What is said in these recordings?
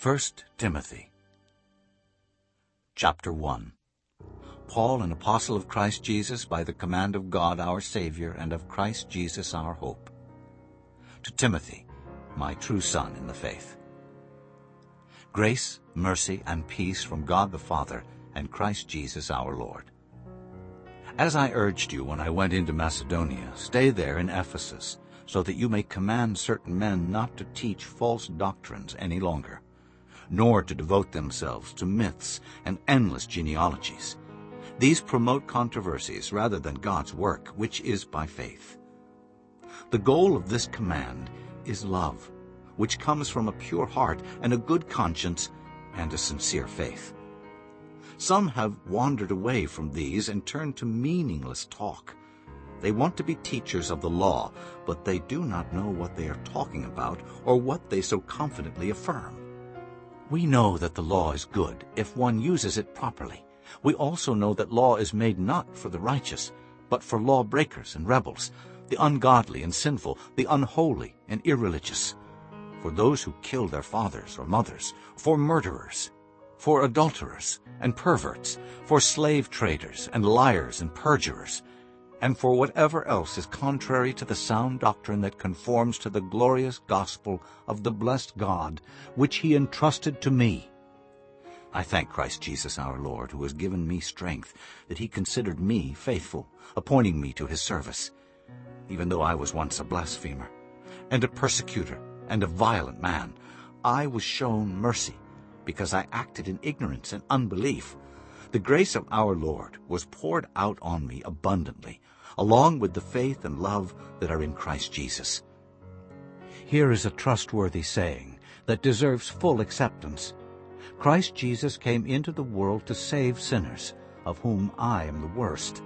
1 Timothy Chapter 1 Paul, an apostle of Christ Jesus, by the command of God our Savior, and of Christ Jesus our hope. To Timothy, my true son in the faith. Grace, mercy, and peace from God the Father and Christ Jesus our Lord. As I urged you when I went into Macedonia, stay there in Ephesus, so that you may command certain men not to teach false doctrines any longer, nor to devote themselves to myths and endless genealogies. These promote controversies rather than God's work, which is by faith. The goal of this command is love, which comes from a pure heart and a good conscience and a sincere faith. Some have wandered away from these and turned to meaningless talk. They want to be teachers of the law, but they do not know what they are talking about or what they so confidently affirm. We know that the law is good if one uses it properly. We also know that law is made not for the righteous, but for lawbreakers and rebels, the ungodly and sinful, the unholy and irreligious, for those who kill their fathers or mothers, for murderers, for adulterers and perverts, for slave traders and liars and perjurers, and for whatever else is contrary to the sound doctrine that conforms to the glorious gospel of the blessed God, which he entrusted to me. I thank Christ Jesus our Lord, who has given me strength, that he considered me faithful, appointing me to his service, even though I was once a blasphemer, and a persecutor, and a violent man. I was shown mercy, because I acted in ignorance and unbelief. The grace of our Lord was poured out on me abundantly, along with the faith and love that are in Christ Jesus. Here is a trustworthy saying that deserves full acceptance. Christ Jesus came into the world to save sinners, of whom I am the worst.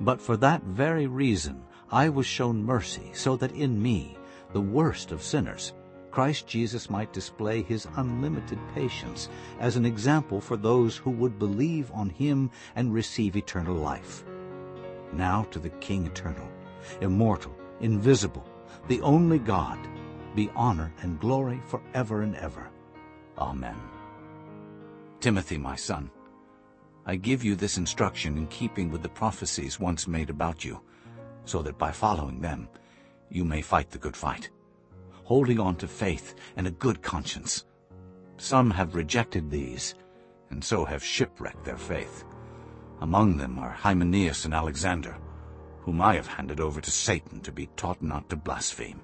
But for that very reason I was shown mercy, so that in me, the worst of sinners, Christ Jesus might display his unlimited patience as an example for those who would believe on him and receive eternal life. Now to the King eternal, immortal, invisible, the only God, be honor and glory forever and ever. Amen. Timothy, my son, I give you this instruction in keeping with the prophecies once made about you, so that by following them you may fight the good fight holding on to faith and a good conscience. Some have rejected these, and so have shipwrecked their faith. Among them are Hymenaeus and Alexander, whom I have handed over to Satan to be taught not to blaspheme.